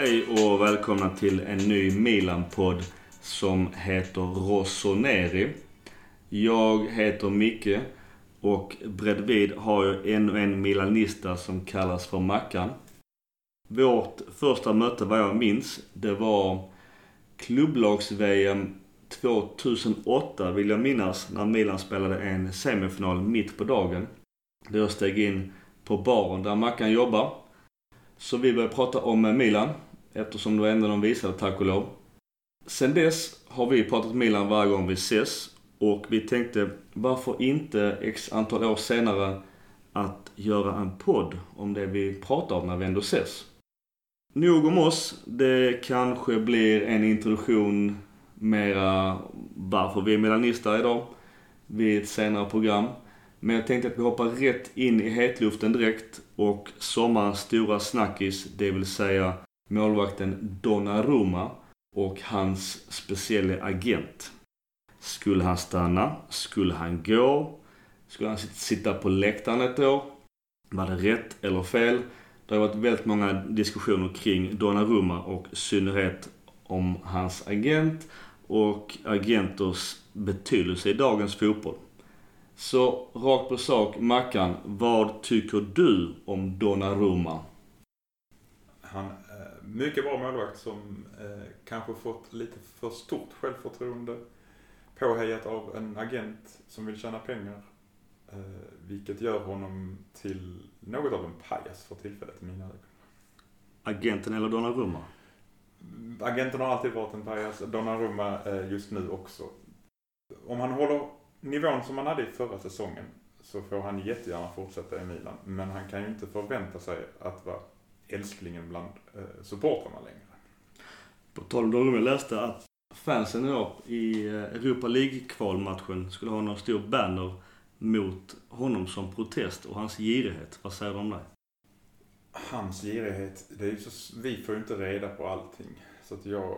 Hej och välkomna till en ny Milan-podd som heter Rossoneri. Jag heter Micke och bredvid har jag ännu en milanista som kallas för Mackan. Vårt första möte vad jag minns, det var klubblags-VM 2008 vill jag minnas, när Milan spelade en semifinal mitt på dagen. Då jag steg in på baren där Mackan jobbar. Så vi började prata om Milan, eftersom det var enda de visade, tack och lov. Sen dess har vi pratat Milan varje gång vi ses och vi tänkte, varför inte x antal år senare att göra en podd om det vi pratar om när vi ändå ses. Nog om oss. Det kanske blir en introduktion mera varför vi är milanister idag vid ett senare program. Men jag tänkte att vi hoppar rätt in i hetluften direkt och sommarens stora snackis, det vill säga målvakten Donnarumma och hans speciella agent. Skulle han stanna? Skulle han gå? Skulle han sitta på läktaren ett år? Var det rätt eller fel? Det har varit väldigt många diskussioner kring Donnarumma och i synnerhet om hans agent och agenters betydelse i dagens fotboll. Så rakt på sak, Mackan, vad tycker du om Donnarumma? Han mycket bra målvakt som eh, kanske fått lite för stort självförtroende. Påhejat av en agent som vill tjäna pengar. Eh, vilket gör honom till något av en pajas för tillfället i mina ögon. Agenten eller Donnarumma? Agenten har alltid varit en pajas. Donnarumma eh, just nu också. Om han håller nivån som han hade i förra säsongen så får han jättegärna fortsätta i Milan. Men han kan ju inte förvänta sig att vara älsklingen bland eh, supportrarna längre. På tal om Donnarumma, jag läste att fansen idag i eh, Europa League-kvalmatchen skulle ha någon stor banner mot honom som protest och hans girighet. Vad säger du om det? Hans girighet, det är ju så, vi får ju inte reda på allting. Så att jag,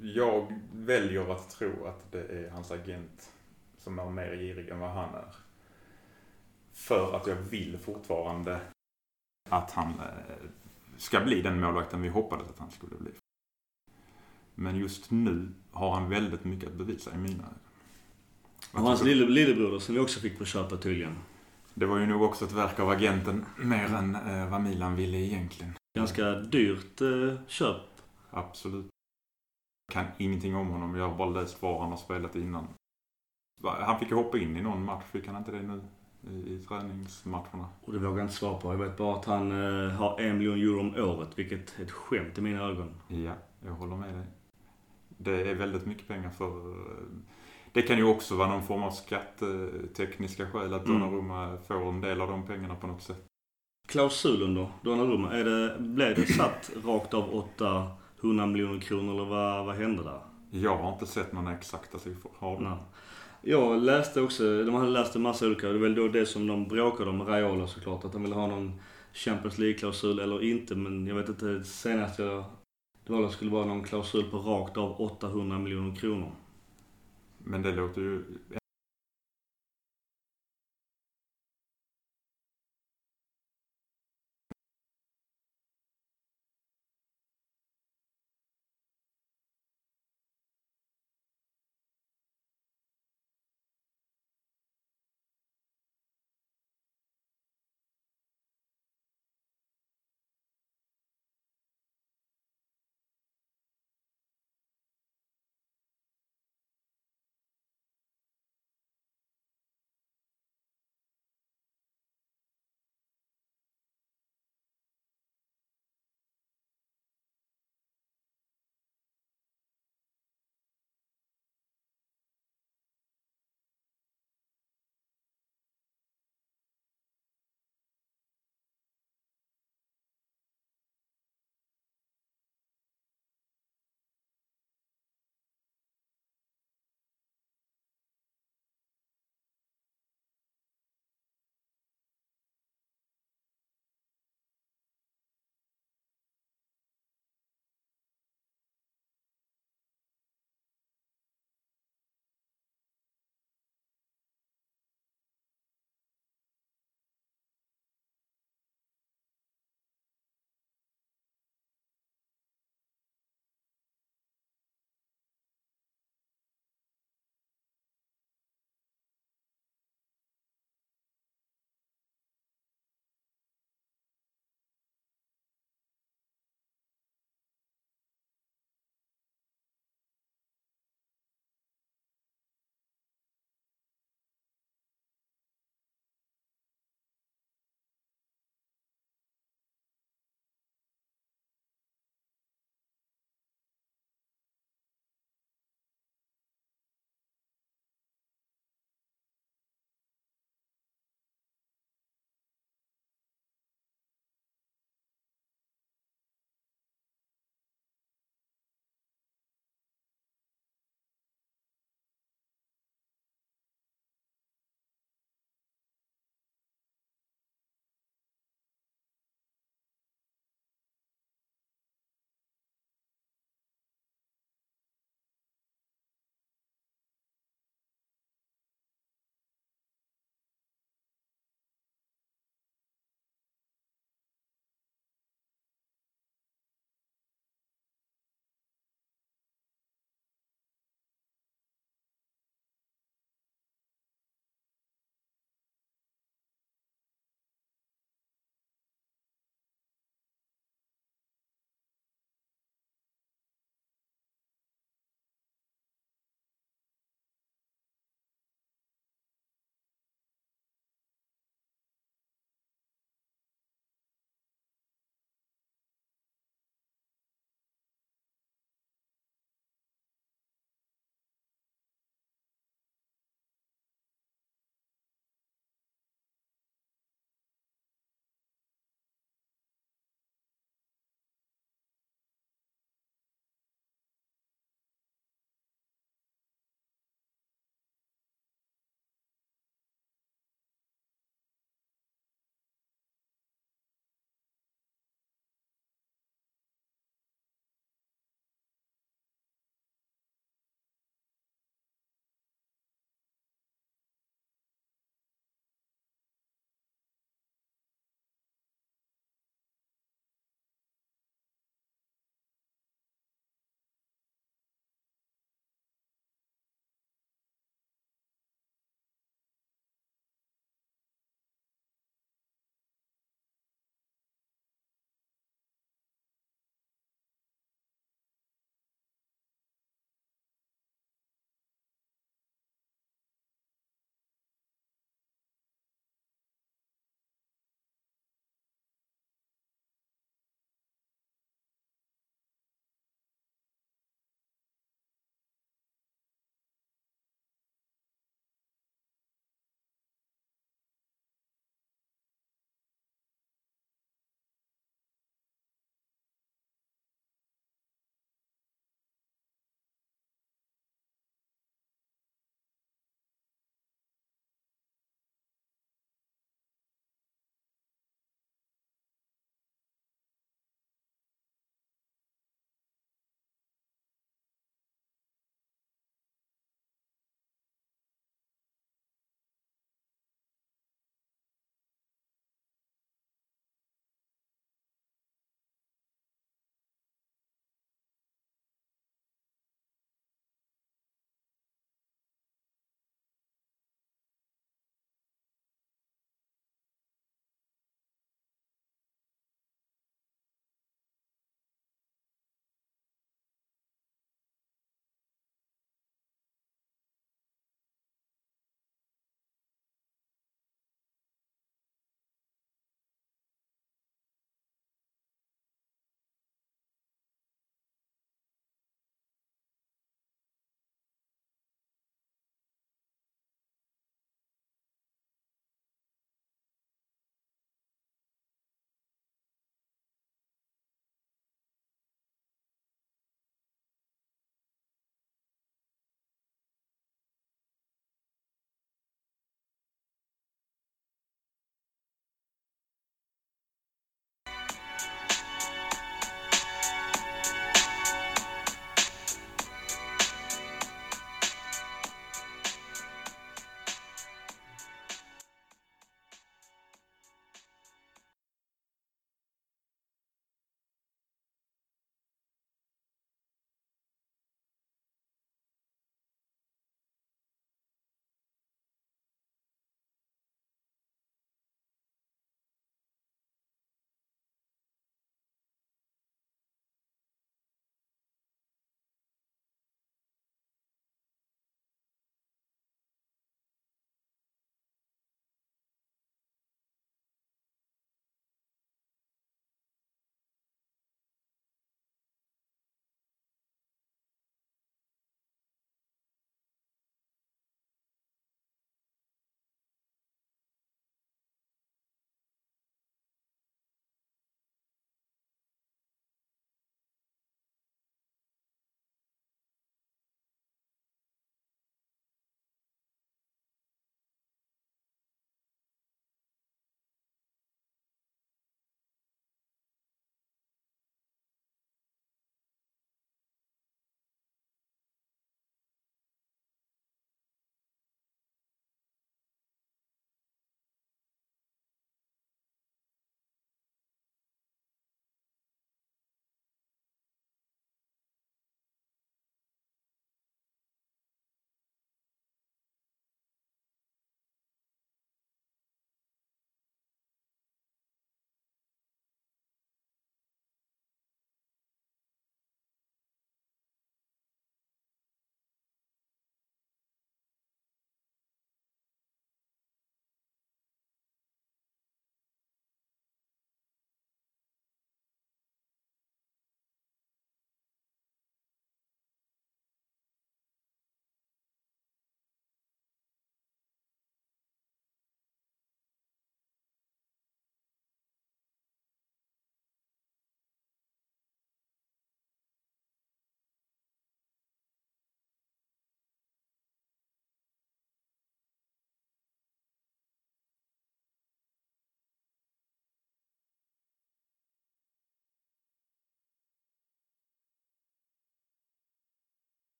jag väljer att tro att det är hans agent som är mer girig än vad han är. För att jag vill fortfarande att han eh, ska bli den målvakten vi hoppades att han skulle bli. Men just nu har han väldigt mycket att bevisa i mina ögon. Och hans lille, lillebror som vi också fick på köpet tydligen. Det var ju nog också ett verk av agenten mer än eh, vad Milan ville egentligen. Ganska dyrt eh, köp. Absolut. Kan ingenting om honom. Jag har bara läst var han har spelat innan. Han fick ju hoppa in i någon match. Fick han inte det nu? I, träningsmatcherna. Och det vågar jag inte svara på. Jag vet bara att han eh, har en miljon euro om året. Vilket är ett skämt i mina ögon. Ja, jag håller med dig. Det är väldigt mycket pengar för... Eh, det kan ju också vara någon form av skattetekniska skäl att Mm. Donnarumma får en del av de pengarna på något sätt. Klausulen då, Donnarumma. Är det, blev det satt rakt av 800 miljoner kronor eller vad, vad hände där? Jag har inte sett några exakta siffror. Har du? Jag läste också, de hade läst en massa olika, det var väl då det som de bråkade om, Raiola såklart, att de ville ha någon Champions League-klausul eller inte, men jag vet inte, senast jag, det var att det skulle vara någon klausul på rakt av 800 miljoner kronor. Men det låter ju